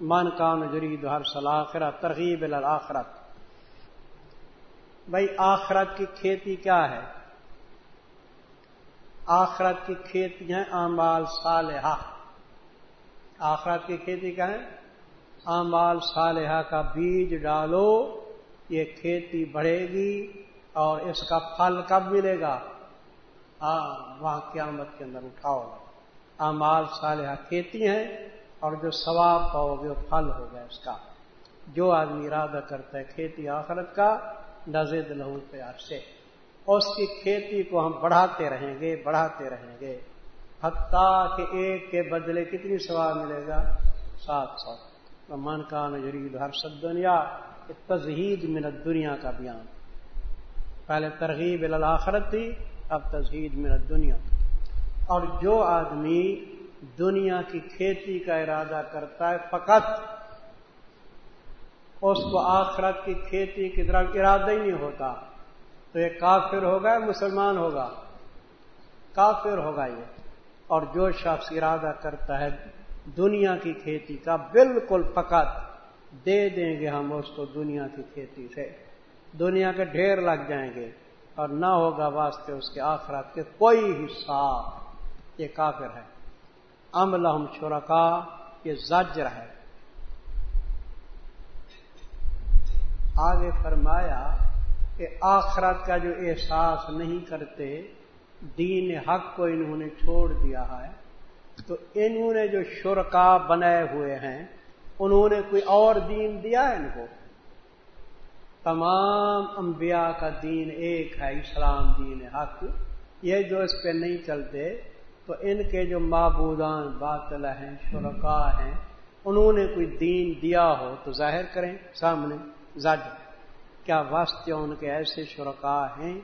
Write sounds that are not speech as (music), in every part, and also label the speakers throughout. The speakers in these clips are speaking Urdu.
Speaker 1: من کان جرید ہر سلاخرت ترغیب الآخرت. بھائی، آخرت کی کھیتی کیا ہے؟ آخرت کی کھیتی ہیں امال صالحہ. آخرت کی کھیتی کیا ہے؟ امال صالحہ کا بیج ڈالو، یہ کھیتی بڑھے گی اور اس کا پھل کب ملے گا؟ ہاں وہاں قیامت کے اندر اٹھاؤ امال صالحہ کھیتی ہیں اور جو ثواب پاؤ گے وہ پھل ہوگا اس کا۔ جو آدمی ارادہ کرتا ہے کھیتی آخرت کا نزد لہو پیار سے۔ اس کی کھیتی کو ہم بڑھاتے رہیں گے، بڑھاتے رہیں گے۔ حتیٰ کہ ایک کے بدلے کتنی ثواب ملے گا؟ سات سو۔ من کا نجرید ہر سب دنیا تزہید منت دنیا کا بیان۔ پہلے ترغیب الآخرت تھی، اب تزہید منت دنیا اور جو آدمی دنیا کی کھیتی کا ارادہ کرتا ہے فقط، اس کو آخرت کی کھیتی کی طرف ارادہ ہی نہیں ہوتا۔ تو یہ کافر ہوگا مسلمان ہوگا؟ کافر ہوگا یہ۔ اور جو شخص ارادہ کرتا ہے دنیا کی کھیتی کا بالکل فقط، دے دیں گے ہم اس کو دنیا کی کھیتی سے۔ دنیا کے ڈھیر لگ جائیں گے۔ اور نہ ہوگا واسطے اس کے آخرات کے کوئی حصہ۔ یہ کافر ہے۔ امل ہم شرکا، یہ زجر ہے۔ آگے فرمایا کہ آخرت کا جو احساس نہیں کرتے، دین حق کو انہوں نے چھوڑ دیا ہے، تو انہوں نے جو شرکا بنائے ہوئے ہیں، انہوں نے کوئی اور دین دیا ہے ان کو؟ تمام انبیاء کا دین ایک ہے، اسلام دین حق، یہ جو اس پہ نہیں چلتے تو ان کے جو معبودان باطل ہیں شرکا ہیں، انہوں نے کوئی دین دیا ہو تو ظاہر کریں سامنے زج کیا واسطے ان کے ایسے شرکا ہیں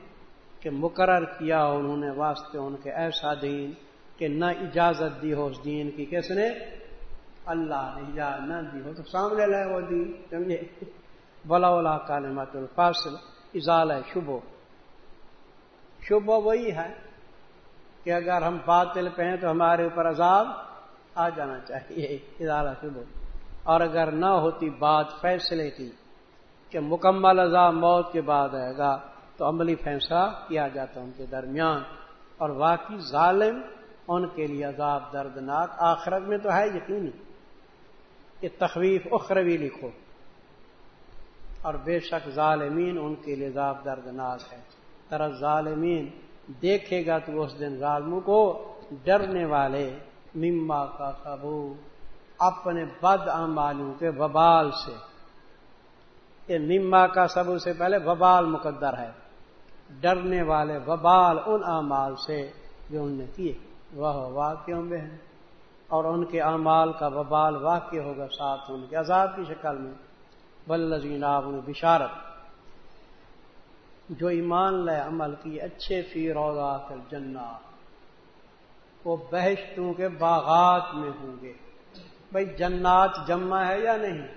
Speaker 1: کہ مقرر کیا ہو انہوں نے واسطے ان کے ایسا دین کہ نہ اجازت دی ہو اس دین کی؟ کس نے؟ اللہ نے اجازت نہ دی ہو تو سامنے لائے وہ دین، سمجھے؟ بلا ولا کالمت الفاصل اضال ہے شبو شبو وہی ہے کہ اگر ہم باطل پہ ہیں تو ہمارے اوپر عذاب آ جانا چاہیے۔ ادارہ شبو اور اگر نہ ہوتی بات فیصلے کی کہ مکمل عذاب موت کے بعد آئے گا، تو عملی فیصلہ کیا جاتا ان کے درمیان۔ اور واقعی ظالم ان کے لیے عذاب دردناک آخرت میں تو ہے، یقینی۔ کہ تخویف اخروی لکھو۔ اور بے شک ظالمین ان کے لیے عذاب دردناک ہے۔ طرح ظالمین دیکھے گا تو اس دن ظالموں کو ڈرنے والے، مما کا قبو اپنے بد امالوں کے وبال سے۔ یہ مما کا سبو سے پہلے وبال مقدر ہے۔ ڈرنے والے وبال ان اعمال سے جو ان نے کیے۔ وہ واقعوں میں ہیں۔ اور ان کے اعمال کا وبال واقع ہوگا ساتھ ان کے عذاب کی شکل میں۔ بلزین آپ نے بشارت۔ جو ایمان لے عمل کی، اچھے فی روزہ کر جنات وہ بہشتوں کے باغات میں ہوں گے۔ بھائی جنات جمع ہے یا نہیں؟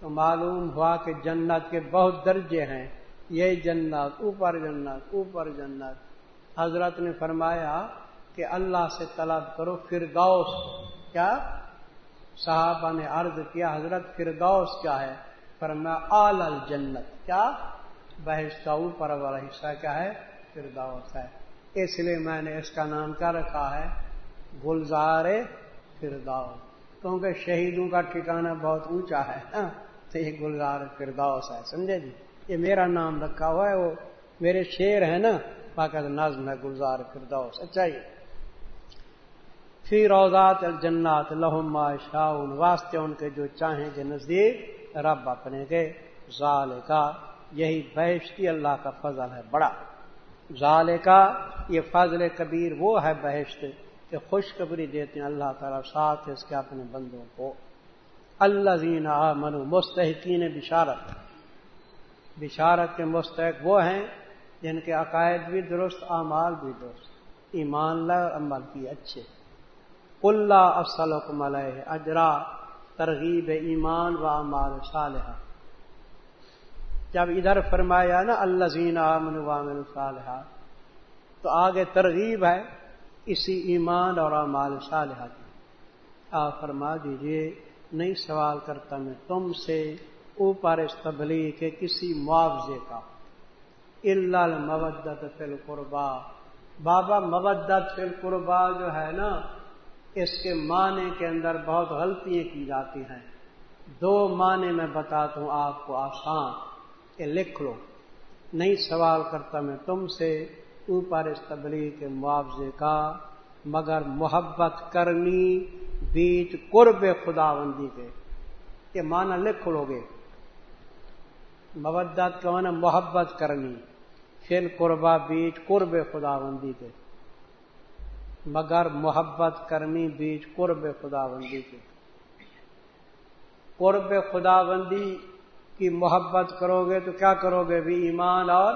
Speaker 1: تو معلوم ہوا کہ جنت کے بہت درجے ہیں۔ یہ جنت اوپر جنت اوپر جنت حضرت نے فرمایا کہ اللہ سے طلب کرو فردوس۔ کیا؟ صحابہ نے عرض کیا، حضرت فردوس کیا ہے؟ فرمایا آل الجنت۔ کیا؟ بحث کا اوپر والا حصہ کیا ہے؟ فردوس ہے۔ اس لیے میں نے اس کا نام کیا رکھا ہے، گلزار فردوس۔ کیونکہ شہیدوں کا ٹھکانہ بہت اونچا ہے ہاں، تو یہ گلزار فردوس ہے، سمجھے جی؟ یہ میرا نام رکھا ہوا ہے، وہ میرے شیر ہے نا باقاعدہ نظم ہے گلزار فردوس۔ اچھا جی۔ فی روزات الجنات لہم شاہ واسطے ان کے جو چاہیں گے نزدیک رب اپنے کے ظال کا یہی بحشتی اللہ کا فضل ہے، بڑا۔ ظال کا یہ فضل کبیر وہ ہے بحشت کہ خوشخبری دیتے ہیں اللہ تعالیٰ، ساتھ اس کے اپنے بندوں کو۔ اللہ زین منو مستحقین بشارت۔ بشارت کے مستحق وہ ہیں جن کے عقائد بھی درست، اعمال بھی درست۔ ایمان اور عمل کی، اچھے۔ اللہ افسلکم علیہ، اجرا، ترغیب، ایمان و اعمال صالحہ۔ جب ادھر فرمایا نا اللہ زین امن وامن صالحہ تو آگے ترغیب ہے اسی ایمان اور اعمال صالحہ کی۔ آپ فرما دیجیے، نہیں سوال کرتا میں تم سے اوپر اس تبلیغ کے کسی معاوضے کا۔ اللہ مبدت فل قربا بابا مبدت فل قربا جو ہے نا، اس کے معنی کے اندر بہت غلطیاں کی جاتی ہیں۔ دو معنی میں بتاتا ہوں آپ کو آسان۔ کہ لکھ لو۔ نہیں سوال کرتا میں تم سے اوپر اس تبلیغ کے معاوضے کا، مگر محبت کرنی بیچ قرب خدا بندی کے یہ معنی لکھ لو گے۔ مبدت کا معنی محبت کرنی فل قربا بیچ قرب خدا بندی کے مگر محبت کرنی بیچ قرب خدا بندی کے قرب خدا بندی کی محبت کرو گے تو کیا کرو گے؟ بھی ایمان اور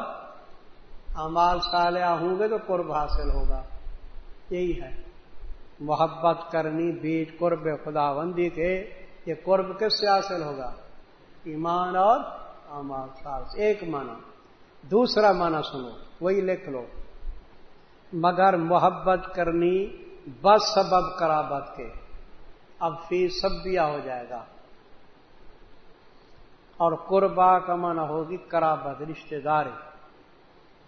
Speaker 1: امال صالحہ ہوں گے تو قرب حاصل ہوگا۔ یہی ہے۔ محبت کرنی بیچ قرب خدا بندی کے، یہ قرب کس سے حاصل ہوگا؟ ایمان اور امال سال ایک معنی۔ دوسرا معنی سنو، وہی لکھ لو۔ مگر محبت کرنی بس سبب کرابت کے۔ اب فی سب دیا ہو جائے گا۔ اور قربا کا معنی ہوگی کرابت رشتے داری۔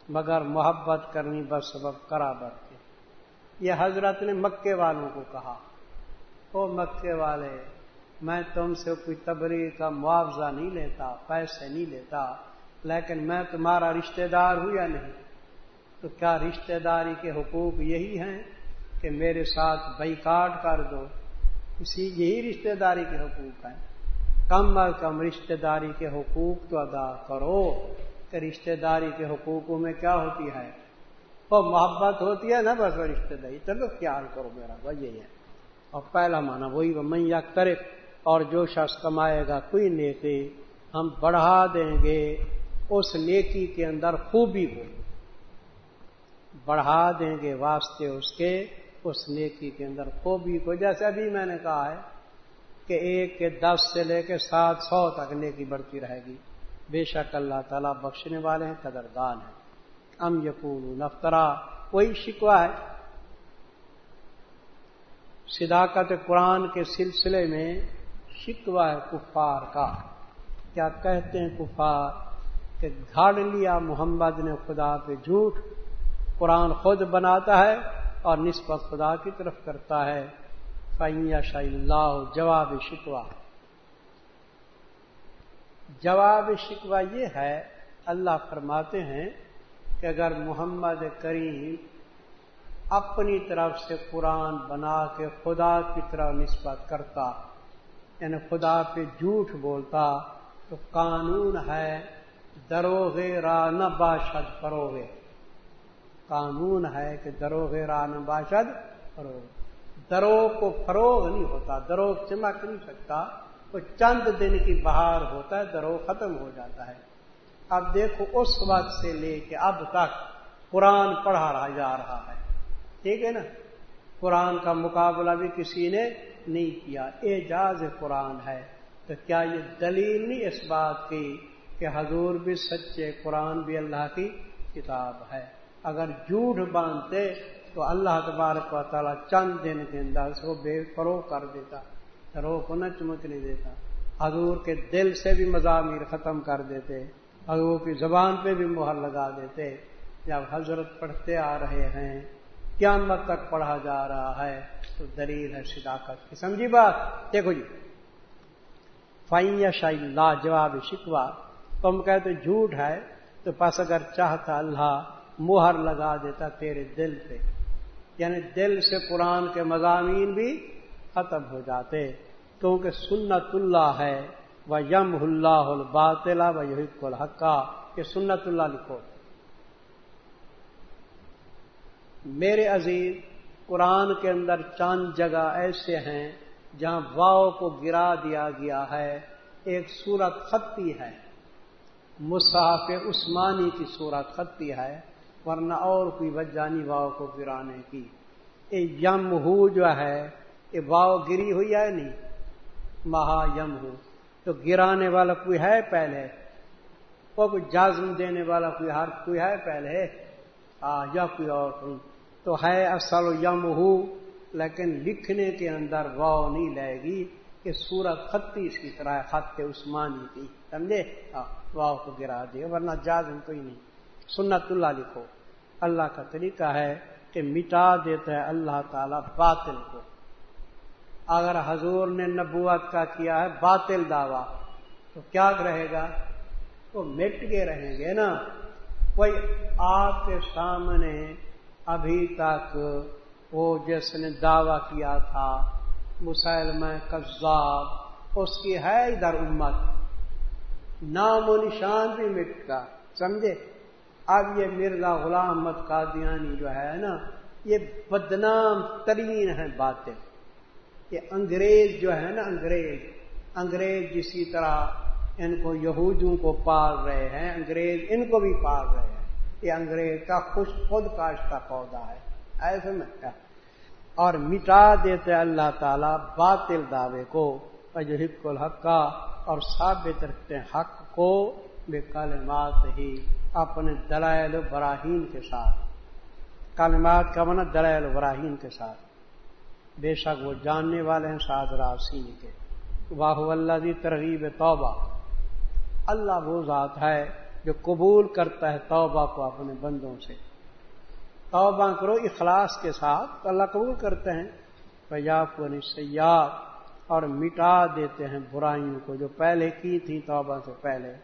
Speaker 1: مگر محبت کرنی بس سبب کرابت کے۔ یہ حضرت نے مکے والوں کو کہا، او مکے والے، میں تم سے کوئی تبری کا معاوضہ نہیں لیتا، پیسے نہیں لیتا، لیکن میں تمہارا رشتہ دار ہوں یا نہیں؟ تو کیا رشتہ داری کے حقوق یہی ہیں کہ میرے ساتھ بیکاٹ کر دو؟ اسی یہی رشتہ داری کے حقوق ہیں۔ کم از کم رشتہ داری کے حقوق تو ادا کرو۔ کہ رشتہ داری کے حقوقوں میں کیا ہوتی ہے؟ وہ محبت ہوتی ہے نا بس وہ رشتہ داری۔ چلو خیال کرو میرا بھائی یہی ہے۔ اور پہلا مانا وہی وہ میں یا کرے اور جو شخص کمائے گا کوئی نیکی ہم بڑھا دیں گے، اس نیکی کے اندر خوبی ہو۔ بڑھا دیں گے واسطے اس کے، اس نیکی کے اندر خوبی کو جیسے ابھی میں نے کہا ہے کہ ایک کے دس سے لے کے سات سو تک نیکی بڑھتی رہے گی۔ بے شک اللہ تعالیٰ بخشنے والے ہیں، قدردان ہیں۔ ام یقون نفترا کوئی شکوا ہے۔ صداقت قرآن کے سلسلے میں شکوا ہے کفار کا۔ کیا کہتے ہیں کفار؟ کہ گھاڑ لیا محمد نے خدا پہ جھوٹ۔ قرآن خود بناتا ہے اور نسبت خدا کی طرف کرتا ہے۔ فیا شاہ اللہ، جواب شکوا جواب شکوا یہ ہے، اللہ فرماتے ہیں کہ اگر محمد کریم اپنی طرف سے قرآن بنا کے خدا کی طرف نسبت کرتا یعنی خدا پہ جھوٹ بولتا، تو قانون ہے دروغ را نہ باشد فروغ قانون ہے کہ دروغ را نہ باشد فروغ درو کو فروغ نہیں ہوتا درو چمک نہیں سکتا، وہ چند دن کی بہار ہوتا ہے درو ختم ہو جاتا ہے۔ اب دیکھو، اس وقت سے لے کے اب تک قرآن پڑھا رہا، جا رہا ہے۔ ٹھیک ہے نا؟ قرآن کا مقابلہ بھی کسی نے نہیں کیا۔ اعجاز قرآن ہے۔ تو کیا یہ دلیل نہیں اس بات کی کہ حضور بھی سچے قرآن بھی اللہ کی کتاب ہے؟ اگر جھوٹ باندھتے تو اللہ تبارک و تعالیٰ چند دن کے اندر اس کو بے فروغ کر دیتا روح کو نہ چمکنے دیتا۔ حضور کے دل سے بھی مضامیر ختم کر دیتے، حضور کی زبان پہ بھی مہر لگا دیتے۔ جب حضرت پڑھتے آ رہے ہیں، قیامت تک پڑھا جا رہا ہے، تو دلیل ہے صداقت کی۔ سمجھی بات؟ دیکھو جی۔ فائن شاہ لا جواب شکوا تم کہتے جھوٹ ہے، تو پس اگر چاہتا اللہ مہر لگا دیتا تیرے دل پہ۔ یعنی دل سے قرآن کے مضامین بھی ختم ہو جاتے۔ کیونکہ سنت اللہ ہے وہ یم اللہ الباطلا و یحق الحقہ کہ سنت اللہ لکھو۔ میرے عزیز، قرآن کے اندر چاند جگہ ایسے ہیں جہاں واؤ کو گرا دیا گیا ہے۔ ایک سورت خطی ہے۔ مصحف عثمانی کی صورت خطی ہے۔ ورنہ اور کوئی وجانی واؤ کو گرانے کی۔ یم ہو جو ہے یہ واؤ گری ہوئی ہے نہیں؟ مہا یم ہو۔ تو گرانے والا کوئی ہے پہلے؟ وہ کوئی جازم دینے والا کوئی ہر کوئی ہے پہلے؟ آ یا کوئی اور۔ کوئی تو ہے اصل یم ہو لیکن لکھنے کے اندر واؤ نہیں لائے گی۔ کہ سورت خطی اس کی طرح خط عثمانی کی سمجھے؟ ہاں، واہ کو گرا دے ورنہ جازم کوئی نہیں۔ سنت اللہ لکھو۔ اللہ کا طریقہ ہے کہ مٹا دیتا ہے اللہ تعالی باطل کو۔ اگر حضور نے نبوت کا کیا ہے باطل دعویٰ، تو کیا رہے گا؟ وہ مٹ کے رہیں گے نا۔ کوئی آپ کے سامنے ابھی تک وہ جس نے دعویٰ کیا تھا مسلم قذاب اس کی ہے ادھر امت۔ نام و نشان بھی مٹ کا سمجھے؟ اب یہ مرزا غلام احمد قادیانی جو ہے نا، یہ بدنام ترین ہے باتیں۔ یہ انگریز جو ہے نا، انگریز انگریز جسی طرح ان کو یہودوں کو پال رہے ہیں، انگریز ان کو بھی پال رہے ہیں۔ یہ انگریز کا خوش خود کاشتہ پودا ہے۔ ایسے میں کیا؟ اور مٹا دیتے اللہ تعالی باطل دعوے کو اجرک الحق کا اور ثابت رکھتے ہیں حق کو، بے کالمات ہی۔ اپنے دلائل براہین کے ساتھ۔ کالمات کا منع دلائل براہین کے ساتھ۔ بے شک وہ جاننے والے ہیں سعد سین کے۔ واہ اللہ دی ترغیب توبہ۔ اللہ وہ ذات ہے جو قبول کرتا ہے توبہ کو اپنے بندوں سے۔ توبہ کرو اخلاص کے ساتھ تو اللہ قبول کرتے ہیں۔ پجاب سیاح اور مٹا دیتے ہیں برائیوں کو جو پہلے کی تھی توبہ سے پہلے۔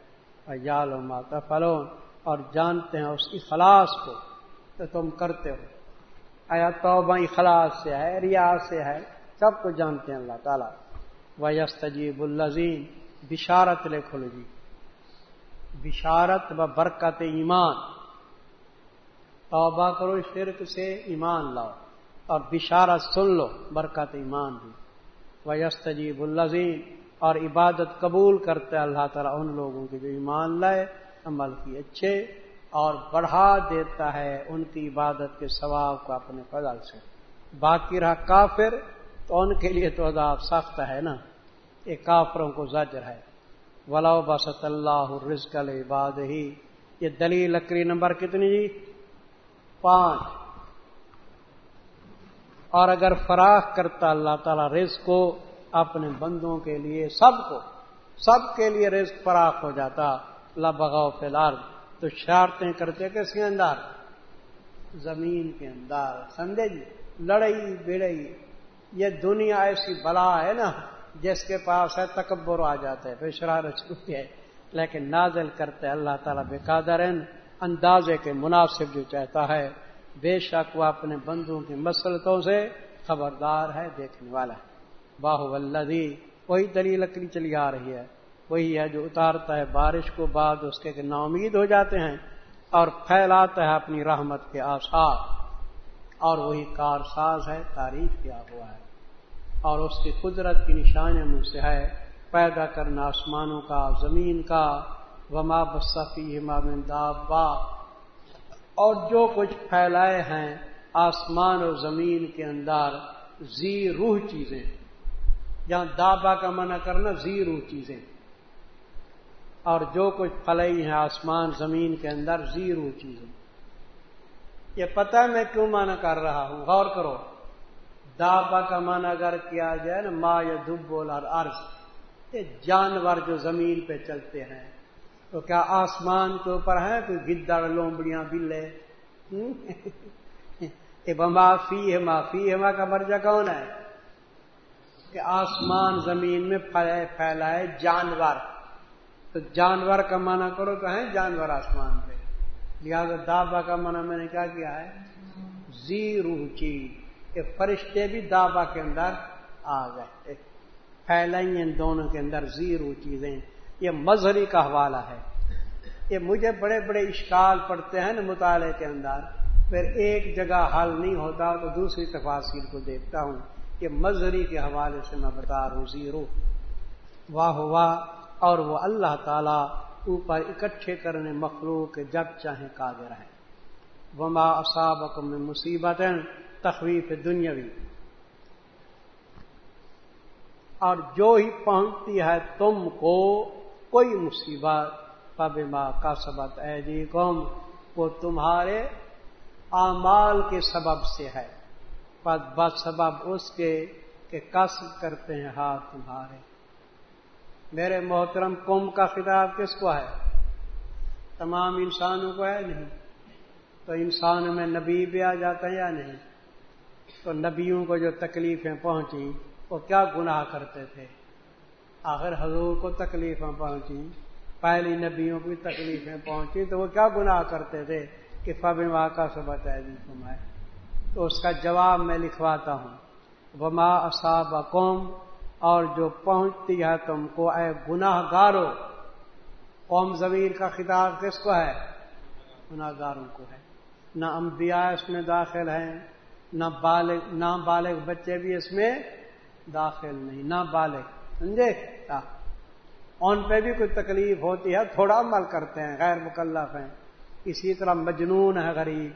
Speaker 1: جال و ماتا فلون اور جانتے ہیں اس اخلاص کو تو تم کرتے ہو۔ آیا توبہ اخلاص سے ہے ریاض سے ہے؟ سب کو جانتے ہیں اللہ تعالیٰ۔ ویستجیب الزین بشارت لے کھلو جی۔ بشارت و برکت ایمان۔ توبہ کرو، شرک سے ایمان لاؤ۔ اور بشارت سن لو، برکت ایمان بھی ویستجیب الزین اور عبادت قبول کرتے اللہ تعالیٰ ان لوگوں کی جو ایمان لائے۔ عمل کی اچھے اور بڑھا دیتا ہے ان کی عبادت کے ثواب کو اپنے فضل سے۔ باقی رہا کافر، تو ان کے لیے تو عذاب سخت ہے نا۔ یہ کافروں کو زجر ہے۔ ولا بسط اللہ رزق العباد ہی یہ دلی لکڑی نمبر کتنی جی؟ پانچ۔ اور اگر فراخ کرتا اللہ تعالی رزق کو اپنے بندوں کے لیے، سب کو، سب کے لیے رزق فراخ ہو جاتا۔ بغاؤ فی الحال تو شرارتیں کرتے کس کے اندر؟ زمین کے اندر، سمجھے جی؟ لڑائی بڑئی یہ دنیا ایسی بلا ہے نا، جس کے پاس ہے، تکبر آ جاتا ہے، پھر شرارت چھوٹتی ہے۔ لیکن نازل کرتے اللہ تعالیٰ بے قادر اندازے کے مناسب جو چاہتا ہے۔ بے شک وہ اپنے بندوں کی مسلطوں سے خبردار ہے، دیکھنے والا ہے۔ باہو ولدی وہی دلی لکڑی چلی آ رہی ہے۔ وہی ہے جو اتارتا ہے بارش کو بعد اس کے نا امید ہو جاتے ہیں اور پھیلاتا ہے اپنی رحمت کے آسار اور وہی کار ساز ہے، تعریف کیا ہوا ہے۔ اور اس کی قدرت کی نشانیاں مجھ سے ہے پیدا کرنا آسمانوں کا، زمین کا۔ وما بصفی دابا اور جو کچھ پھیلائے ہیں آسمان اور زمین کے اندر، زی روح چیزیں۔ جہاں دابا کا منع کرنا، زی روح چیزیں۔ اور جو کچھ پھلئی ہیں آسمان زمین کے اندر، زیرو چیزیں۔ یہ پتہ میں کیوں مانا کر رہا ہوں؟ غور کرو۔ دابا کا مانا اگر کیا جائے نا، ما یا دبول اور عرض یہ جانور جو زمین پہ چلتے ہیں۔ تو کیا آسمان کے اوپر ہیں؟ کوئی گدڑ، لومبڑیاں، بلے۔ معافی ہے معافی ہے۔ ماں کا مرجا کون ہے؟ کہ آسمان زمین میں پھیلائے جانور۔ تو جانور کا معنی کرو تو ہیں جانور آسمان پہ۔ لہٰذا دابا کا معنی میں نے کیا کیا ہے؟ زی روح چیز یہ فرشتے بھی دابا کے اندر آ گئے۔ پھیلائی ان دونوں کے اندر زی روح چیزیں۔ یہ مظہری کا حوالہ ہے۔ یہ مجھے بڑے بڑے اشکال پڑتے ہیں نا مطالعے کے اندر۔ پھر ایک جگہ حل نہیں ہوتا تو دوسری تفاصیل کو دیکھتا ہوں۔ کہ مظہری کے حوالے سے میں بتا رہا ہوں، زیرو۔ واہ واہ۔ اور وہ اللہ تعالی اوپر اکٹھے کرنے مخلوق جب چاہیں قادر ہیں۔ وما اصابک میں مصیبت تخویف دنیاوی اور جو ہی پہنچتی ہے تم کو کوئی مصیبت پب ماں کا سبق اے جی قوم وہ تمہارے اعمال کے سبب سے ہے۔ بس سبب اس کے کہ کہ کسب کرتے ہیں ہاتھ تمہارے۔ میرے محترم کم کا خطاب کس کو ہے؟ تمام انسانوں کو ہے نہیں؟ تو انسان میں نبی بھی آ جاتا ہے یا نہیں؟ تو نبیوں کو جو تکلیفیں پہنچی وہ کیا گناہ کرتے تھے؟ آخر حضور کو تکلیفیں پہنچی پہلی نبیوں کی تکلیفیں پہنچی تو وہ کیا گناہ کرتے تھے کہ فبی ماں کا سب بتائے جی تمہیں؟ تو اس کا جواب میں لکھواتا ہوں۔ وما اصاب قوم اور جو پہنچتی ہے تم کو، اے گناہ گارو قوم ضمیر کا خطاب کس کو ہے؟ گناہ گاروں کو ہے۔ نہ انبیاء اس میں داخل ہیں، نہ بالغ نہ بالغ بچے بھی اس میں داخل نہیں، نہ بالغ، سمجھے؟ ان پہ بھی کوئی تکلیف ہوتی ہے، تھوڑا عمل کرتے ہیں، غیر مکلف ہیں۔ اسی طرح مجنون ہے غریب،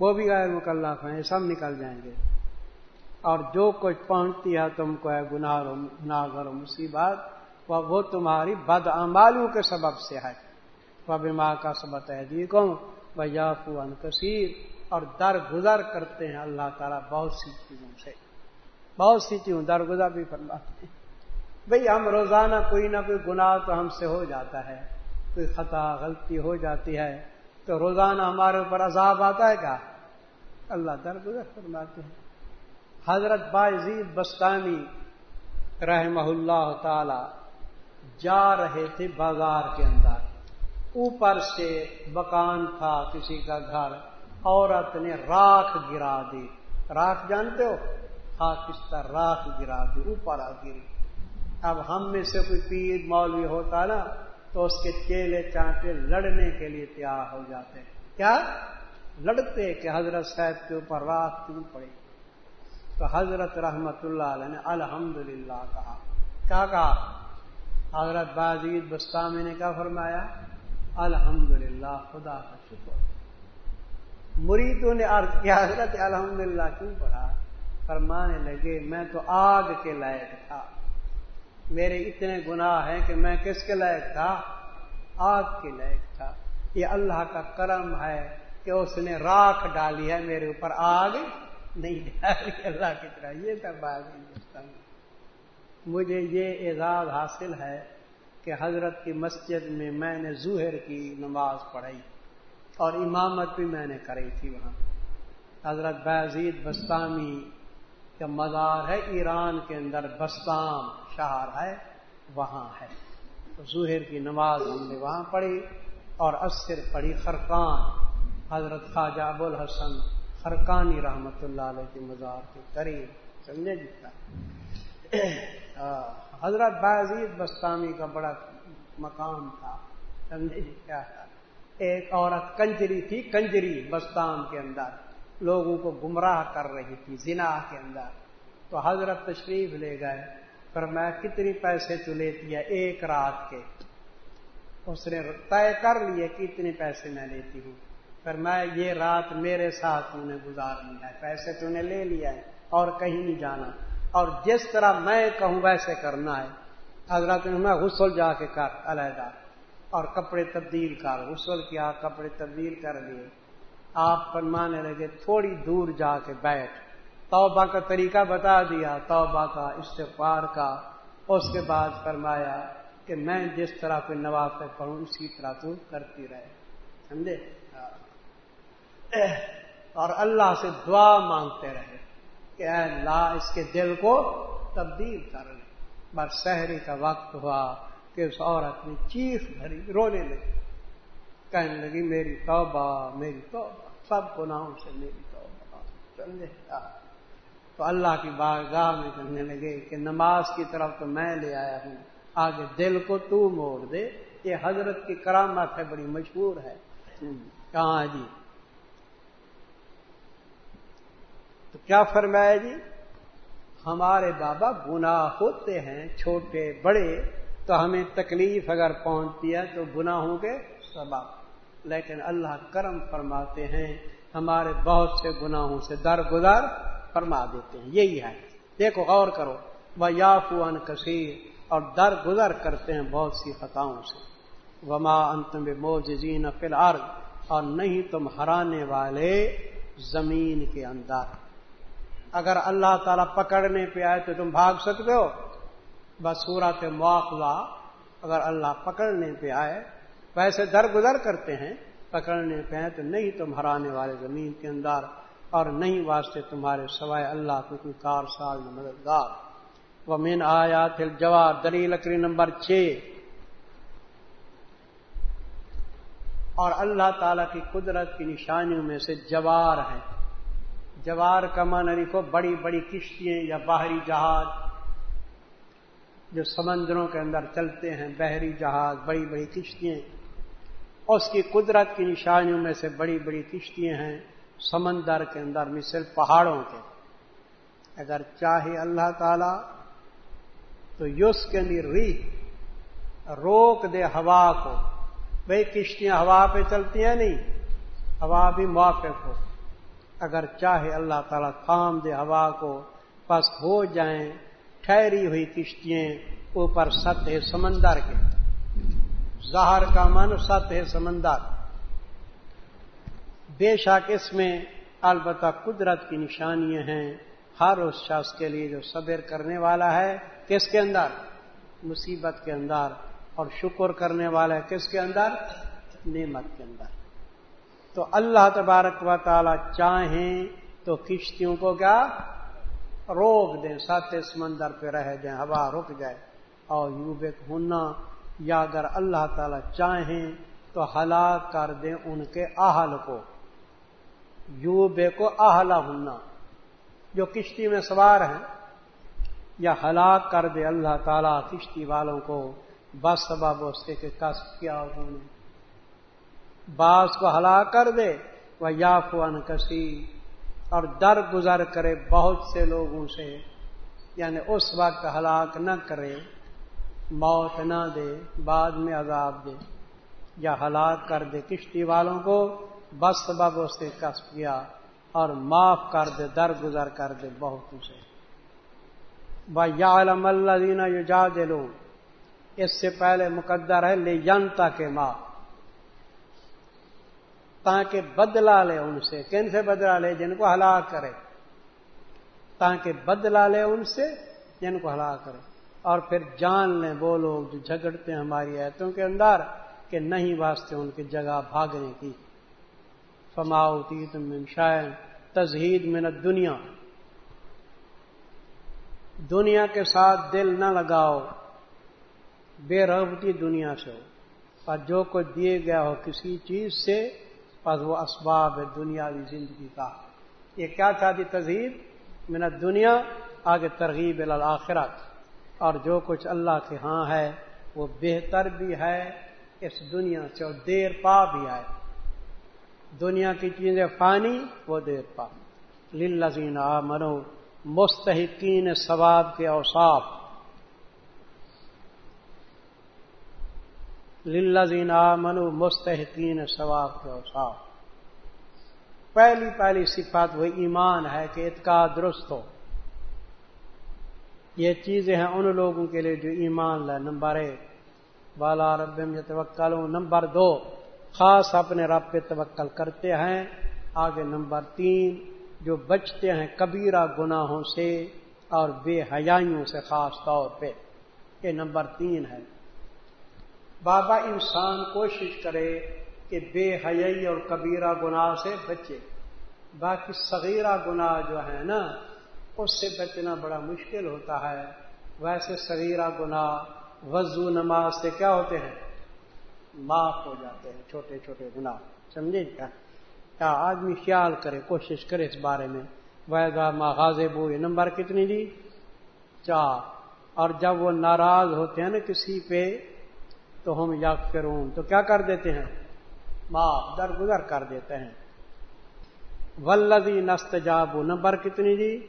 Speaker 1: وہ بھی غیر مکلف ہیں سب نکل جائیں گے۔ اور جو کچھ پہنچتی ہے تم کو ہے گناہ گناہ گر مصیبت وہ تمہاری بد امالوں کے سبب سے ہے۔ وہ بیمار کا سبق ہے جی کو یافو ان کثیر۔ اور در گزر کرتے ہیں اللہ تعالیٰ بہت سی چیزوں سے۔ بہت سی چیزوں در گزر بھی فرماتے ہیں۔ بھئی ہم روزانہ کوئی نہ کوئی گناہ تو ہم سے ہو جاتا ہے، کوئی خطا غلطی ہو جاتی ہے، تو روزانہ ہمارے اوپر عذاب آتا ہے کیا؟ اللہ درگزر فرماتے ہیں۔ حضرت بازید بستانی رحمہ اللہ تعالی جا رہے تھے بازار کے اندر۔ اوپر سے مکان تھا کسی کا گھر، عورت نے راکھ گرا دی۔ راکھ جانتے ہو؟ ہاں، پاکستان راکھ گرا دی، اوپر آ گری۔ اب ہم میں سے کوئی پیر مولوی ہوتا نا، تو اس کے چیلے چانٹے لڑنے کے لیے تیار ہو جاتے۔ کیا؟ لڑتے کہ حضرت صاحب کے اوپر رات کیوں پڑے تو حضرت رحمت اللہ علیہ نے الحمد کہا۔ کیا کہا؟ حضرت بازید بستانی نے کیا فرمایا؟ الحمد خدا کا شکر۔ مریدوں نے عرض کیا، حضرت الحمد کیوں پڑھا؟ فرمانے لگے، میں تو آگ کے لائق تھا۔ میرے اتنے گناہ ہیں کہ میں کس کے لائق تھا؟ آگ کے لائق تھا۔ یہ اللہ کا کرم ہے کہ اس نے راکھ ڈالی ہے میرے اوپر آگ نہیں ڈالی (laughs) اللہ کی طرح۔ یہ تھا بات مجھے یہ اعزاز حاصل ہے کہ حضرت کی مسجد میں میں نے ظہر کی نماز پڑھائی اور امامت بھی میں نے کری تھی وہاں۔ حضرت بازید بستانی کا مزار ہے، ایران کے اندر بستام شہر ہے، وہاں ہے۔ تو ظہر کی نماز ہم نے وہاں پڑھی اور اثر پڑھی خرقان، حضرت خواجہ ابو الحسن خرقانی رحمت اللہ علیہ کی مزار کے قریب سمجھے جتنا جی حضرت بازید بستانی کا بڑا مقام تھا، سمجھے جی کیا تھا۔ ایک عورت کنجری تھی، کنجری بستان کے اندر۔ لوگوں کو گمراہ کر رہی تھی، زنا کے اندر۔ تو حضرت تشریف لے گئے، پر میں کتنی پیسے تو لیتی ہے ایک رات کے۔ اس نے طے کر لیے کہ اتنے پیسے میں لیتی ہوں۔ پر میں یہ رات میرے ساتھ نے گزارنی ہے، پیسے تو نے لے لیا ہے اور کہیں نہیں جانا۔ اور جس طرح میں کہوں ویسے کرنا ہے۔ حضرت نے میں غسل جا کے کر، علیحدہ۔ اور کپڑے تبدیل کر، غسل کیا، کپڑے تبدیل کر لیے۔ آپ فرمانے لگے، تھوڑی دور جا کے بیٹھ۔ توبہ کا طریقہ بتا دیا، توبہ کا استفار کا۔ اس کے بعد فرمایا کہ میں جس طرح کوئی نواز پہ پڑھوں، اسی طرح تو کرتی رہے۔ سمجھے؟ اور اللہ سے دعا مانگتے رہے کہ اے اللہ، اس کے دل کو تبدیل کر لے۔ بس شہری کا وقت ہوا کہ اس عورت نے چیخ بھری، رونے لگی۔ کہنے لگی، میری توبہ میری توبہ، سب گناہوں سے میری توبہ۔ سمجھے تو اللہ کی بارگاہ میں کرنے لگے کہ نماز کی طرف تو میں لے آیا ہوں۔ آگے دل کو تو موڑ دے۔ یہ حضرت کی کرامت ہے، بڑی مشہور ہے۔ کہاں جی۔ تو کیا فرمایا جی؟ ہمارے بابا گناہ ہوتے ہیں، چھوٹے، بڑے، تو ہمیں تکلیف اگر پہنچتی ہے تو گناہوں کے سبب لیکن اللہ کرم فرماتے ہیں، ہمارے بہت سے گناہوں سے در گزر فرما دیتے ہیں۔ یہی ہے۔ دیکھو، غور کرو۔ وہ یافو ان کثیر اور در گزر کرتے ہیں بہت سی خطاؤں سے۔ وما انتم موجین فی الارض اور نہیں تم ہرانے والے زمین کے اندر۔ اگر اللہ تعالیٰ پکڑنے پہ آئے تو تم بھاگ سکتے ہو۔ بس صورت مواخذہ اگر اللہ پکڑنے پہ آئے، ویسے درگزر کرتے ہیں، پکڑنے پہ آئے تو نہیں تم ہرانے والے زمین کے اندر اور نہیں واسطے تمہارے سوائے اللہ کو کوئی کار سال میں مددگار۔ وہ مین آیا تھے جواب دلی لکڑی نمبر چھ۔ اور اللہ تعالی کی قدرت کی نشانیوں میں سے جوار ہے۔ جوار کا معنی کو بڑی بڑی کشتیاں یا باہری جہاز جو سمندروں کے اندر چلتے ہیں، بحری جہاز، بڑی بڑی کشتیاں۔ اس کی قدرت کی نشانیوں میں سے بڑی بڑی کشتیاں ہیں سمندر کے اندر، مثل پہاڑوں کے۔ اگر چاہے اللہ تعالی تو یوس کے اندر ری روک دے ہوا کو۔ بھائی کشتیاں ہوا پہ چلتی ہیں نہیں؟ ہوا بھی موافق ہو۔ اگر چاہے اللہ تعالیٰ تھام دے ہوا کو، پس ہو جائیں ٹھہری ہوئی کشتیاں اوپر سطح سمندر کے۔ زہر کا من سطح سمندر۔ بے شک اس میں البتہ قدرت کی نشانیاں ہیں۔ ہر اس شخص کے لیے جو صبر کرنے والا ہے، کس کے اندر؟ مصیبت کے اندر۔ اور شکر کرنے والا ہے کس کے اندر؟ نعمت کے اندر۔ تو اللہ تبارک و تعالی چاہیں تو کشتیوں کو کیا روک دیں سات سمندر پہ رہ جائیں، ہوا رک جائے۔ اور یوں بے ہونا یا اگر اللہ تعالی چاہیں تو ہلاک کر دیں ان کے اہل کو۔ یو بے کو اہلا ہونا جو کشتی میں سوار ہیں، یا ہلاک کر دے اللہ تعالیٰ کشتی والوں کو۔ بس سبب اس کے کس کیا انہوں نے باس کو ہلاک کر دے وہ یا فن کسی اور در گزر کرے بہت سے لوگوں سے یعنی اس وقت ہلاک نہ کرے، موت نہ دے، بعد میں عذاب دے، یا ہلاک کر دے۔ کشتی والوں کو بس سبب اس سے کس کیا اور معاف کر دے در گزر کر دے بہت سے۔ یا علم اللہ دینا یو جا دے لو اس سے پہلے مقدر ہے لے جنتا کے ماں تاکہ بدلا لے ان سے۔ کن سے بدلا لے؟ جن کو ہلاک کرے۔ تاکہ بدلا لے ان سے، جن کو ہلاک کرے۔ اور پھر جان لیں وہ لوگ جو جھگڑتے ہیں ہماری ایتوں کے اندر کہ نہیں واسطے ان کی جگہ بھاگنے کی۔ فماؤتی تم شاید تزہید من دنیا دنیا کے ساتھ دل نہ لگاؤ، بے رغبتی دنیا سے ہو۔ اور جو کچھ دیے گیا ہو کسی چیز سے پس وہ اسباب ہے دنیاوی زندگی کا۔ یہ کیا چاہتی جی تہذیب من دنیا آگے ترغیب الآخرت اور جو کچھ اللہ کے ہاں ہے، وہ بہتر بھی ہے، اس دنیا سے اور دیر پا بھی ہے۔ دنیا کی چیزیں فانی، وہ دیر پا۔ للذین آمنو مستحقین ثواب کے اوصاف۔ للذین آمنو مستحقین ثواب کے اوصاف۔ پہلی پہلی صفات وہ ایمان ہے کہ اتقا درست ہو۔ یہ چیزیں ہیں ان لوگوں کے لیے جو ایمان لائے۔ نمبر ایک بالا رب میں توکل نمبر دو، خاص اپنے رب پہ توکل کرتے ہیں۔ آگے نمبر تین، جو بچتے ہیں کبیرہ گناہوں سے اور بے حیائیوں سے خاص طور پہ۔ یہ نمبر تین ہے۔ بابا انسان کوشش کرے کہ بے حیائی اور کبیرہ گناہ سے بچے۔ باقی صغیرہ گناہ جو ہے نا، اس سے بچنا بڑا مشکل ہوتا ہے۔ ویسے صغیرہ گناہ وضو نماز سے کیا ہوتے ہیں؟ معاف ہو جاتے ہیں، چھوٹے چھوٹے گناہ، سمجھے کیا؟ کیا آدمی خیال کرے، کوشش کرے اس بارے میں۔ ویگا ماغاز بو، یہ نمبر کتنی دی؟ چار۔ اور جب وہ ناراض ہوتے ہیں نا کسی پہ تو ہم یا فرون تو کیا کر دیتے ہیں؟ معاف، درگزر کر دیتے ہیں۔ ولدی نست نمبر کتنی دی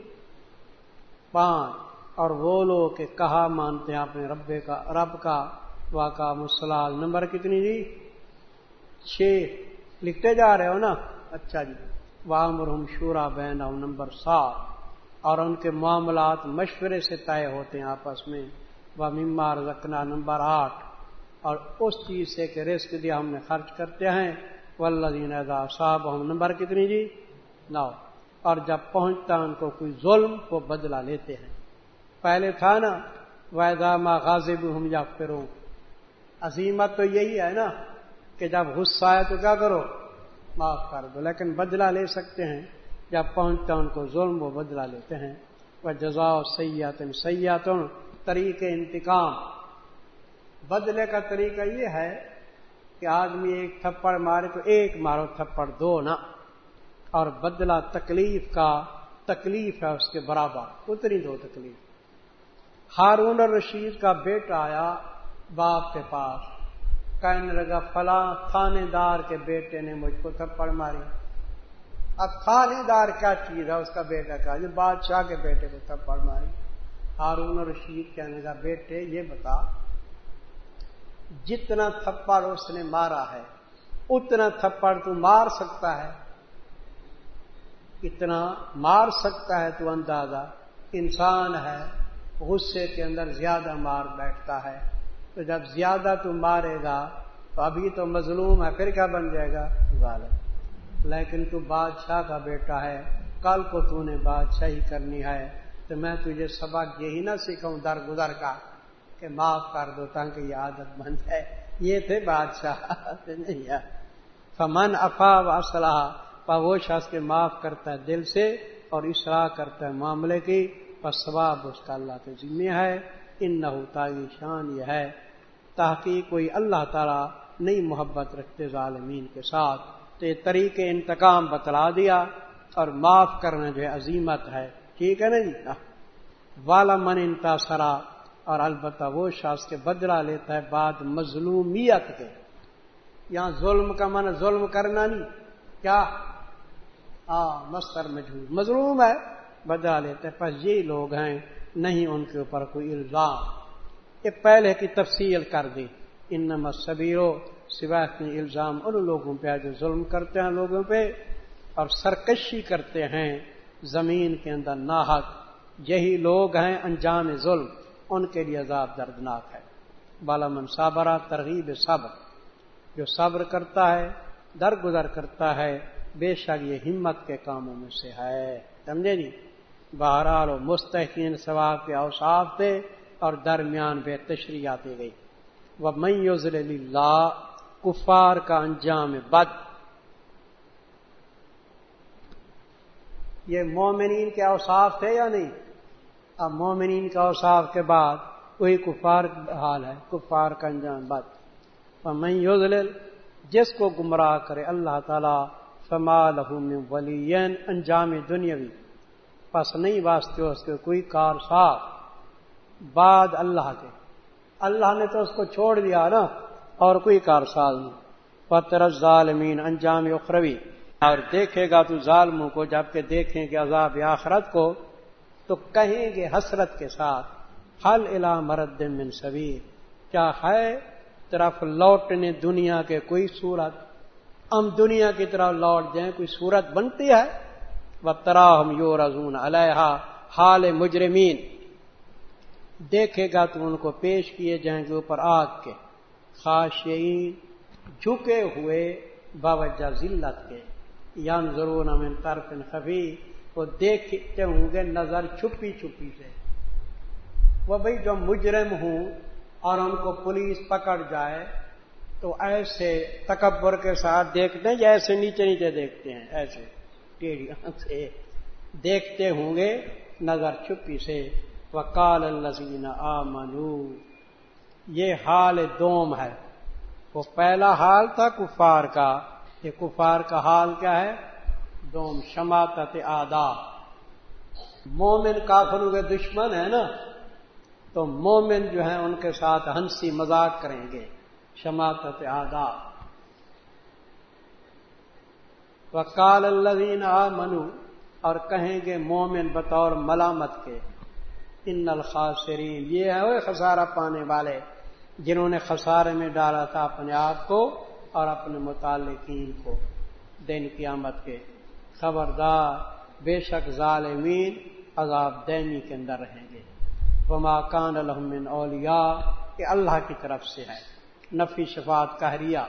Speaker 1: پانچ۔ اور وہ لوگ کہ کہا مانتے ہیں اپنے رب کا رب کا واقع مسلال نمبر کتنی جی؟ چھ۔ لکھتے جا رہے ہو نا؟ اچھا جی۔ وامرحم شورا بہن نمبر سات۔ اور ان کے معاملات مشورے سے طے ہوتے ہیں آپس میں۔ وہ ممار رکھنا نمبر آٹھ۔ اور اس چیز سے کہ رسک دیا ہم نے خرچ کرتے ہیں۔ ولدین صاحب ہم نمبر کتنی جی؟ نو۔ اور جب پہنچتا ان کو کوئی ظلم، وہ بدلہ لیتے ہیں۔ پہلے تھا نا ویدامہ غازب ہم یا پھروں عظیمت تو یہی ہے نا کہ جب غصہ ہے تو کیا کرو؟ معاف کر دو۔ لیکن بدلہ لے سکتے ہیں۔ جب پہنچتا ان کو ظلم، وہ بدلہ لیتے ہیں۔ وہ جزا سیات سیاتوں طریق انتقام۔ بدلے کا طریقہ یہ ہے کہ آدمی ایک تھپڑ مارے تو ایک مارو تھپڑ دو نا اور بدلہ تکلیف کا، تکلیف ہے اس کے برابر، اتنی دو تکلیف۔ ہارون الرشید کا بیٹا آیا باپ کے پاس، کہنے لگا، فلاں تھانے دار کے بیٹے نے مجھ کو تھپڑ ماری۔ اب تھانے دار کیا چیز ہے اس کا بیٹا کہا جو بادشاہ کے بیٹے کو تھپڑ ماری۔ ہارون رشید کہنے کا بیٹے یہ بتا جتنا تھپڑ اس نے مارا ہے، اتنا تھپڑ تو مار سکتا ہے۔ اتنا مار سکتا ہے تو اندازہ انسان ہے، غصے کے اندر زیادہ مار بیٹھتا ہے۔ تو جب زیادہ تو مارے گا، تو ابھی تو مظلوم ہے، پھر کیا بن جائے گا؟ غالب۔ لیکن تو بادشاہ کا بیٹا ہے، کل کو تو نے بادشاہی کرنی ہے۔ تو میں تجھے سبق یہی نہ سیکھوں در گزر کا۔ کہ معاف کر دو تاکہ یہ عادت بن جائے۔ یہ تھے بادشاہ نہیں فمن افا و اسلحہ وہ شخص کے معاف کرتا ہے دل سے اور اصلاح کرتا ہے معاملے کی، پر ثواب اس کا اللہ کے ذمہ ہے۔ ان نہ شان یہ ہے۔ تحقیق کوئی اللہ تعالی نئی محبت رکھتے ظالمین کے ساتھ۔ تو یہ طریقے انتقام بتلا دیا اور معاف کرنا جو ہے عظیمت ہے۔ ٹھیک ہے نا جی؟ والا من انتا سرا اور البتہ وہ شخص کے بدلہ لیتا ہے بعد مظلومیت کے یہاں ظلم کا من ظلم کرنا نہیں۔ کیا؟ ہاں مستر مجھول مظلوم ہے، بدلہ لیتا ہے، پس یہی لوگ ہیں، نہیں ان کے اوپر کوئی الزام۔ یہ پہلے کی تفصیل کر دی۔ ان نمت سبیرو سوائے الزام ان لوگوں پہ جو ظلم کرتے ہیں لوگوں پہ اور سرکشی کرتے ہیں۔ زمین کے اندر ناحق، یہی لوگ ہیں، انجام ظلم۔ ان کے لیے عذاب دردناک ہے۔ بالامن صابرہ ترغیب صبر۔ جو صبر کرتا ہے، درگزر کرتا ہے، بے شک یہ ہمت کے کاموں میں سے ہے۔ سمجھے جی؟ بہرحال و مستحقین ثواب کے اوصاف تھے اور درمیان بے تشریح آتی گئی۔ وہ میوزل اللہ، کفار کا انجام بد۔ یہ مومنین کے اوصاف تھے یا نہیں؟ اب مومنین کا اوصاف کے بعد وہی کفار حال ہے، کفار کا انجام بد میں جس کو گمراہ کرے اللہ تعالی فمال ولی انجام دنیاوی۔ پس نہیں واسطے اس کے کوئی کار صاف۔ بعد اللہ کے۔ اللہ نے تو اس کو چھوڑ دیا نا، اور کوئی کار ساز نہیں۔ پتر ظالمین انجام اخروی۔ اور دیکھے گا تو ظالموں کو، جبکہ دیکھیں گے عذاب آخرت کو تو کہیں گے حسرت کے ساتھ حل الا مرد من سبیر کیا ہے؟ طرف لوٹنے دنیا کے کوئی صورت؟ ہم دنیا کی طرف لوٹ جائیں کوئی صورت بنتی ہے؟ و تراہم یو رضون علیہ حال مجرمین دیکھے گا تو ان کو پیش کیے جائیں گے اوپر آگ کے۔ خاشعین جھکے ہوئے، باوجہ ذلت کے۔ یا ضرور امن طرف خفی وہ دیکھتے ہوں گے، نظر چھپی چھپی سے۔ وہ بھائی جو مجرم ہوں اور ان کو پولیس پکڑ جائے، تو ایسے تکبر کے ساتھ دیکھتے ہیں جیسے نیچے نیچے دیکھتے ہیں، ایسے ٹیڑیاں سے دیکھتے ہوں گے، نظر چھپی سے۔ وکال الزین آ یہ حال دوم ہے۔ وہ پہلا حال تھا کفار کا۔ یہ کفار کا حال کیا ہے؟ دوم شماتت آدا مومن کافروں کے دشمن ہے نا، تو مومن جو ہیں ان کے ساتھ ہنسی مذاق کریں گے۔ شماتت آدا وکال اللہ آ منو اور کہیں گے مومن بطور ملامت کے، ان الخاصرین یہ ہے وہ خسارہ پانے والے، جنہوں نے خسارے میں ڈالا تھا اپنے آپ کو اور اپنے متعلقین کو دین قیامت کے۔ خبردار، بے شک ظالمین عذاب دینی کے اندر رہیں گے۔ وہ ماکان الحمن اولیا کہ اللہ کی طرف سے ہے۔ نفی شفات کہریا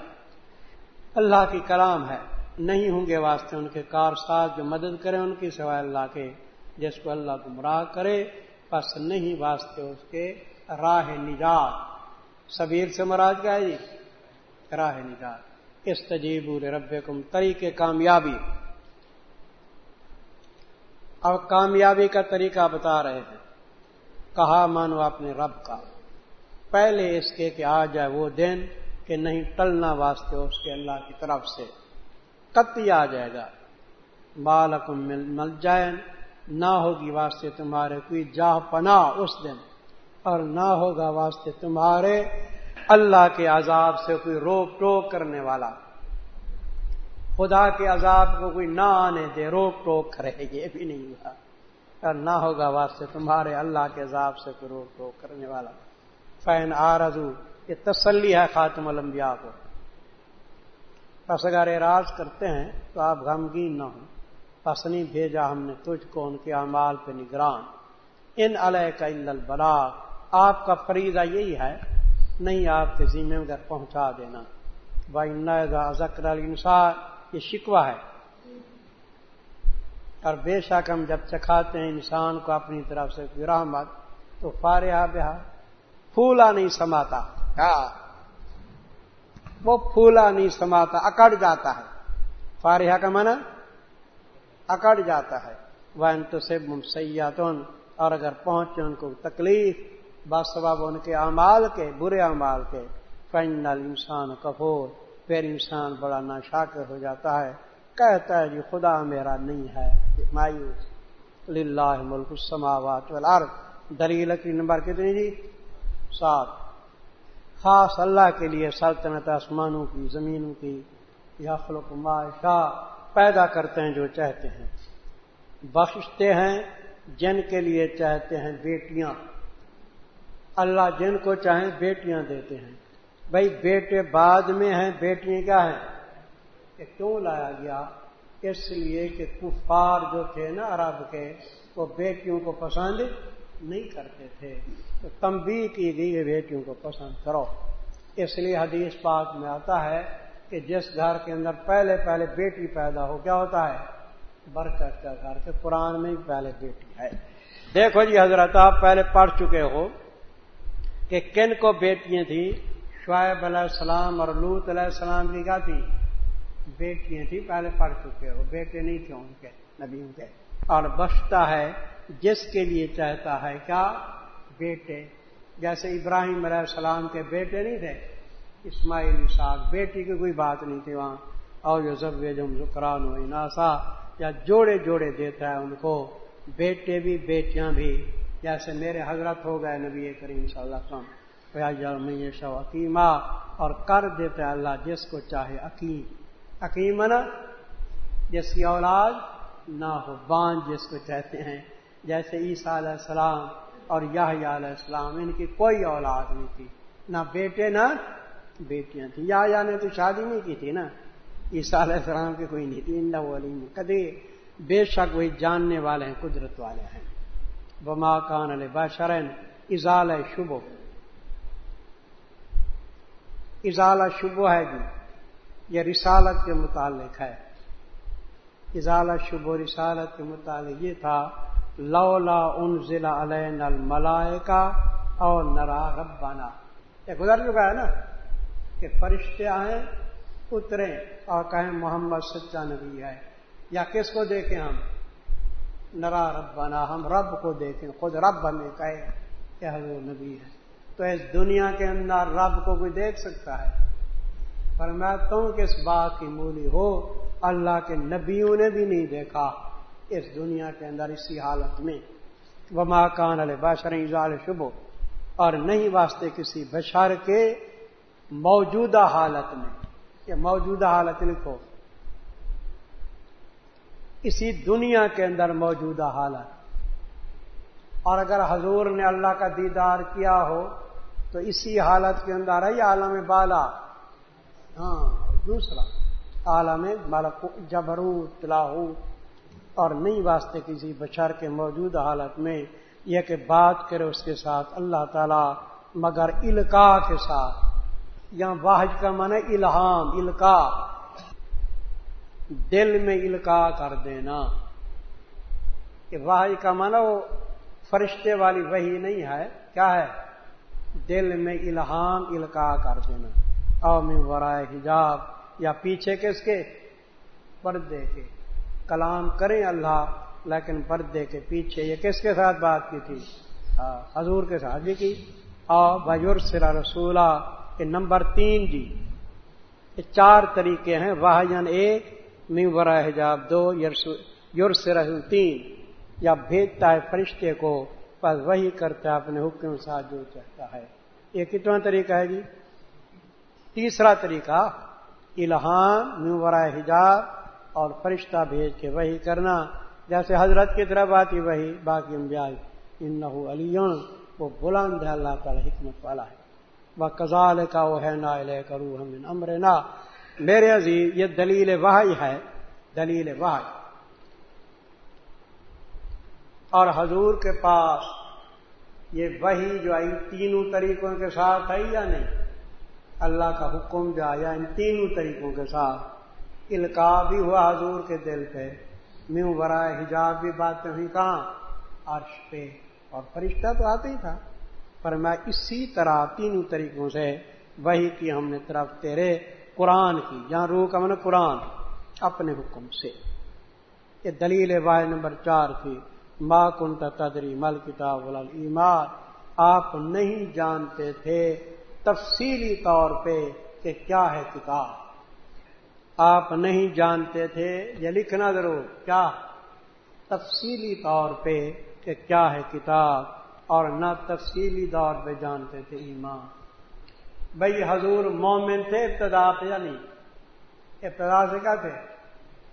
Speaker 1: اللہ کی کلام ہے۔ نہیں ہوں گے واسطے ان کے کار ساتھ جو مدد کرے ان کی سوائے اللہ کے۔ جس کو اللہ گمراہ کرے، پس نہیں واسطے اس کے راہ نجات۔ سبیر سے مراد کیا جی؟ راہ نجات۔ اس تجیب رب کم طریقے کامیابی۔ اب کامیابی کا طریقہ بتا رہے ہیں۔ کہا، مانو اپنے رب کا۔ پہلے اس کے کہ آ جائے وہ دن کہ نہیں ٹلنا واسطے اس کے اللہ کی طرف سے۔ کتی آ جائے گا۔ بالکم مل جائے نہ ہوگی واسطے تمہارے کوئی جاہ پنا اس دن۔ اور نہ ہوگا واسطے تمہارے اللہ کے عذاب سے کوئی روک ٹوک کرنے والا۔ خدا کے عذاب کو کوئی نہ آنے دے، روک ٹوک کرے، یہ بھی نہیں ہوا۔ اور نہ ہوگا واسطے تمہارے اللہ کے عذاب سے کوئی روک ٹوک کرنے والا۔ فین آرزو یہ تسلی ہے خاتم الانبیاء کو۔ پس اگر اعراض کرتے ہیں تو آپ غمگین نہ ہوں۔ پس نہیں بھیجا ہم نے تجھ کو ان کے اعمال پہ نگران۔ ان علیہ کا البلا آپ کا فریضہ یہی ہے، نہیں آپ کے ذمے اگر پہنچا دینا۔ بھائی نئے ذکر انسان یہ شکوہ ہے۔ اور بے شک ہم جب چکھاتے ہیں انسان کو اپنی طرف سے رحمت تو فارحہ بہا پھولا نہیں سماتا۔ وہ پھولا نہیں سماتا اکڑ جاتا ہے۔ فارحہ کا منع اکڑ جاتا ہے۔ وہ تو سے سیاتون اور اگر پہنچے ان کو تکلیف بس سبب ان کے اعمال کے برے اعمال کے۔ فائنل انسان کفور۔ پھر انسان بڑا نا شاکر ہو جاتا ہے، کہتا ہے جی خدا میرا نہیں ہے مایوس للہ ملک السماوات والارض۔ دلیل کی نمبر کتنی جی سات۔ خاص اللہ کے لیے سلطنت آسمانوں کی، زمینوں کی۔ یا خلق شاہ پیدا کرتے ہیں جو چاہتے ہیں۔ بخشتے ہیں جن کے لیے چاہتے ہیں بیٹیاں۔ اللہ جن کو چاہیں بیٹیاں دیتے ہیں۔ بھائی بیٹے بعد میں ہیں، بیٹیاں کیا ہیں؟ کہ کیوں لایا گیا؟ اس لیے کہ کفار جو تھے نا عرب کے، وہ بیٹیوں کو پسند نہیں کرتے تھے۔ تو تمبی کی گئی بیٹیوں کو پسند کرو۔ اس لیے حدیث پاک میں آتا ہے کہ جس گھر کے اندر پہلے پہلے بیٹی پیدا ہو، کیا ہوتا ہے؟ برکت کا گھر کے قرآن میں پہلے بیٹی ہے۔ دیکھو جی حضرت، آپ پہلے پڑھ چکے ہو کہ کن کو بیٹیاں تھیں؟ شعیب علیہ السلام اور لوت علیہ السلام کی کیا تھی بیٹیاں تھیں، پہلے پڑھ چکے ہو بیٹے نہیں تھے ان کے، نبیوں کے۔ اور بچتا ہے، جس کے لیے چاہتا ہے کیا بیٹے، جیسے ابراہیم علیہ السلام کے بیٹے نہیں تھے، اسماعیل اساق بیٹی کی کوئی بات نہیں تھی وہاں۔ اور جو ضب جم زکران ہو ناسا یا جوڑے جوڑے دیتا ہے ان کو، بیٹے بھی بیٹیاں بھی، جیسے میرے حضرت ہو گئے نبی کریم صلی اللہ علیہ وسلم۔ شو عقیمہ اور کر دیتا ہے اللہ جس کو چاہے عقیم۔ عقیم نا جس کی اولاد نہ ہو بان جس کو چاہتے ہیں، جیسے عیسیٰ علیہ السلام اور یا علیہ السلام، ان کی کوئی اولاد نہیں تھی۔ نہ بیٹے، نہ بیٹیاں تھیں۔ یا نے تو شادی نہیں کی تھی نا۔ عیسیٰ علیہ السلام کی کوئی نہیں تھی۔ ان کدی بے شک وہی جاننے والے ہیں، قدرت والے ہیں۔ بما کان علیہ بشرن ازال شبو ازالہ شبو ہے جی یہ رسالت کے متعلق ہے۔ ازالہ شبو رسالت کے متعلق یہ تھا، لولا ان ضلع علیہ نل ملائے کا اور نرا ربانہ یہ گزر چکا ہے نا کہ فرشتے آئیں، اتریں اور کہیں محمد سچا نبی ہے۔ یا کس کو دیکھیں ہم؟ نرا ربنا، ہم رب کو دیکھیں، خود رب ہمیں کہے کہ حضور نبی ہے۔ تو اس دنیا کے اندر رب کو کوئی دیکھ سکتا ہے۔ پر میں تم کس بات کی مولی ہو، اللہ کے نبیوں نے بھی نہیں دیکھا اس دنیا کے اندر اسی حالت میں۔ وہ ماکان علیہ بشر اضال شبو اور نہیں واسطے کسی بشر کے موجودہ حالت میں۔ کہ موجودہ حالت لکھو۔ اسی دنیا کے اندر موجودہ حالت۔ اور اگر حضور نے اللہ کا دیدار کیا ہو تو اسی حالت کے اندر ہے عالم بالا۔ ہاں دوسرا۔ عالم بالا جبرو تلاحو اور نہیں واسطے کسی بچار کے موجود حالت میں یہ کہ بات کرے اس کے ساتھ اللہ تعالی، مگر الکا کے ساتھ۔ یا واحد کا من الہام الکا دل میں الکا کر دینا۔ کہ واہ کا مانا وہ فرشتے والی وہی نہیں ہے، کیا ہے؟ دل میں الہام الکا کر دینا۔ او میں ورائے حجاب یا پیچھے کس کے؟ پردے کے۔ کلام کریں اللہ، لیکن پردے کے پیچھے یہ کس کے ساتھ بات کی تھی؟ حضور کے ساتھ بھی کی۔ اور بجر سرا رسولہ کے نمبر تین جی۔ یہ چار طریقے ہیں۔ واہن ایک میورا حجاب دو یور سرا تین۔ یا بھیجتا ہے فرشتے کو بس وہی کرتا ہے، اپنے حکم ساتھ جو چاہتا ہے۔ یہ کتنا طریقہ ہے جی؟ تیسرا طریقہ، الہام میورا حجاب اور فرشتہ بھیج کے وہی کرنا۔ جیسے حضرت کی طرف آتی وہی، باقی ان علی وہ بلند ہے، اللہ تعالی حکمت والا ہے۔ وہ کزال کا وہ ہے نا لے کرو ہم امر نا میرے عزیز، یہ دلیل واحد ہے، دلیل واحد اور حضور کے پاس یہ وہی جو آئی تینوں طریقوں کے ساتھ آئی یا نہیں؟ اللہ کا حکم جو آیا ان تینوں طریقوں کے ساتھ۔ القا بھی ہوا حضور کے دل پہ میوں برائے حجاب بھی باتیں ہوئی کہاں؟ عرش پہ۔ اور فرشتہ تو آتا ہی تھا۔ پر میں اسی طرح تینوں طریقوں سے وہی کی ہم نے طرف تیرے قرآن کی جہاں روح کا من قرآن، اپنے حکم سے۔ یہ دلیل واحد نمبر چار تھی۔ ما کن تدری مل کتاب ایمان۔ آپ نہیں جانتے تھے تفصیلی طور پہ کہ کیا ہے کتاب۔ آپ نہیں جانتے تھے، یہ لکھنا ضرور، کیا؟ تفصیلی طور پہ کہ کیا ہے کتاب، اور نہ تفصیلی دور پہ جانتے تھے ایمان۔ بھائی حضور مومن تھے، ابتدا پہ یا نہیں؟ ابتدا سے کیا تھے؟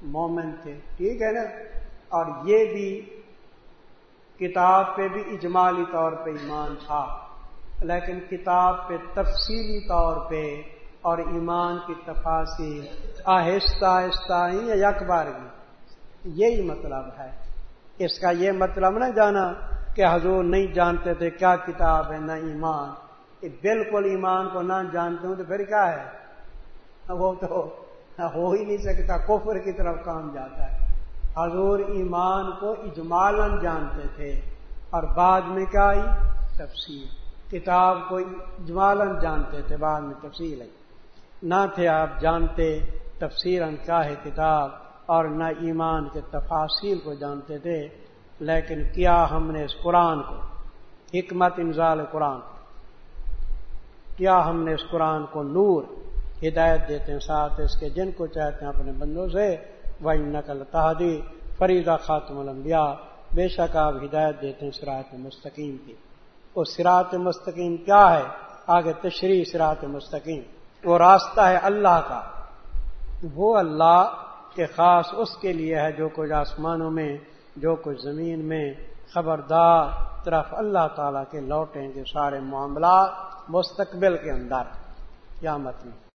Speaker 1: مومن تھے، ٹھیک ہے نا؟ اور یہ بھی کتاب پہ بھی اجمالی طور پہ ایمان تھا، لیکن کتاب پہ تفصیلی طور پہ اور ایمان کی تفاصی آہستہ آہستہ ہی یا یکبار کی یہی مطلب ہے۔ اس کا یہ مطلب نہ جانا کہ حضور نہیں جانتے تھے کیا کتاب ہے، نہ ایمان۔ یہ بالکل ایمان کو نہ جانتے ہوں تو پھر کیا ہے؟ وہ تو ہو ہی نہیں سکتا، کفر کی طرف کام جاتا ہے۔ حضور ایمان کو اجمالن جانتے تھے اور بعد میں کیا آئی؟ تفصیل کتاب کو اجمالن جانتے تھے، بعد میں تفصیل آئی۔ نہ تھے آپ جانتے تفصیل کیا ہے کتاب اور نہ ایمان کے تفاصیل کو جانتے تھے، لیکن کیا ہم نے اس قرآن کو؟ حکمت انزال قرآن۔ کیا ہم نے اس قرآن کو نور، ہدایت دیتے ہیں، ساتھ اس کے جن کو چاہتے ہیں اپنے بندوں سے نقل تحدی فریدہ خاتم الانبیاء بے شک آپ ہدایت دیتے ہیں سرات مستقیم کی۔ وہ سرات مستقیم کیا ہے؟ آگے تشریح سرات مستقیم۔ وہ راستہ ہے اللہ کا۔ وہ اللہ کہ خاص اس کے لیے ہے جو کچھ آسمانوں میں، جو کچھ زمین میں خبردار طرف اللہ تعالی کے لوٹیں گے سارے معاملات مستقبل کے اندر۔ قیامت میں۔